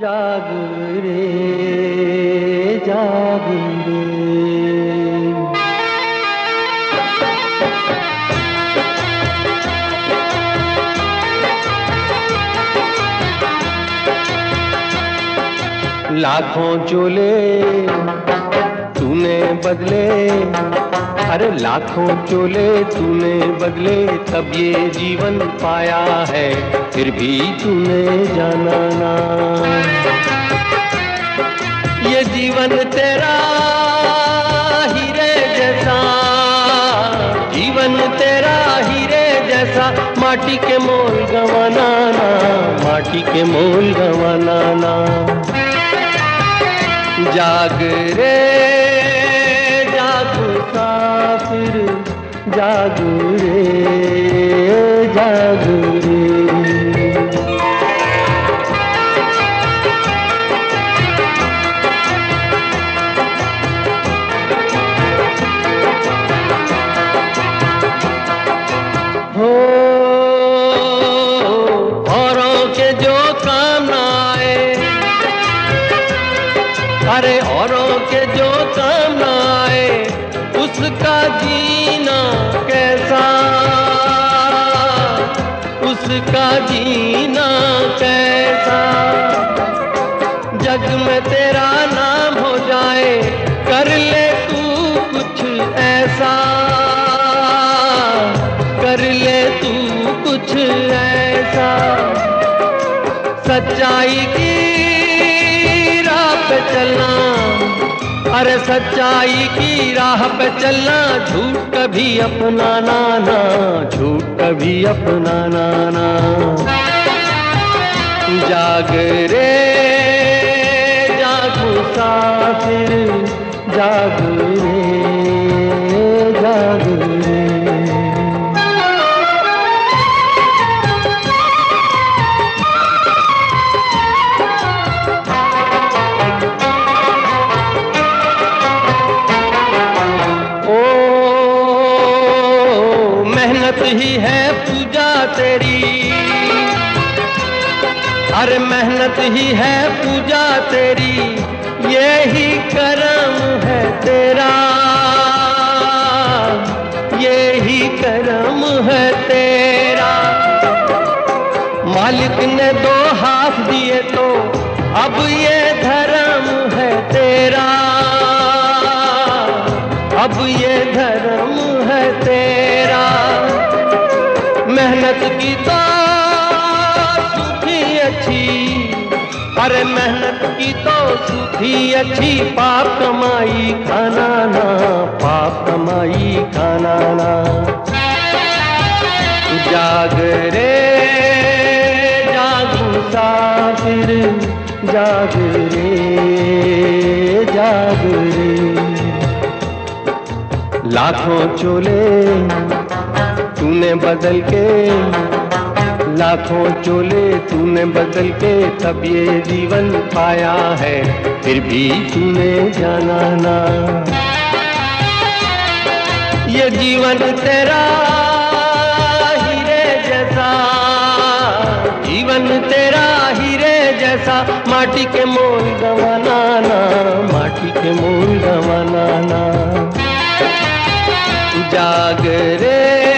जाग रे जाग रे। लाखों चोले तूने बदले अरे लाखों चोले तूने बदले तब ये जीवन पाया है, फिर भी तूने जाना ना। ये जीवन तेरा हीरे जैसा, जीवन तेरा हीरे जैसा, माटी के मोल गवाना ना, माटी के मोल गवाना ना। जाग रे। जाग रे जाग रे हो, औरों के जो काम आए, अरे औरों के जो काम आए उसका जीना कैसा? उसका जीना कैसा? जग में तेरा नाम हो जाए, कर ले तू कुछ ऐसा। कर ले तू कुछ ऐसा। सच्चाई की सच्चाई की राह पे चलना, झूठ कभी अपना नाना, झूठ कभी अपना नाना। जाग रे, जागो मुसाफिर जाग रे। मेहनत ही है पूजा तेरी। अरे मेहनत ही है पूजा तेरी, यही करम है तेरा। यही करम है तेरा। मालिक ने दो हाथ दिए तो अब ये धर्म है तेरा। अब ये धर्म की तो सूखी अच्छी। अरे मेहनत की तो सूखी अच्छी। पाप कमाई खाना ना पाप कमाई खाना ना जाग रे, जाग मुसाफिर जाग रे जाग रे। लाखों चोले तूने बदल के लाखों चोले तूने बदल के तब ये जीवन पाया है, फिर भी तूने जाना ना। ये जीवन तेरा हीरे जैसा, जीवन तेरा हीरे जैसा, माटी के मोल गवाना ना, माटी के मोल गवाना ना। जाग रे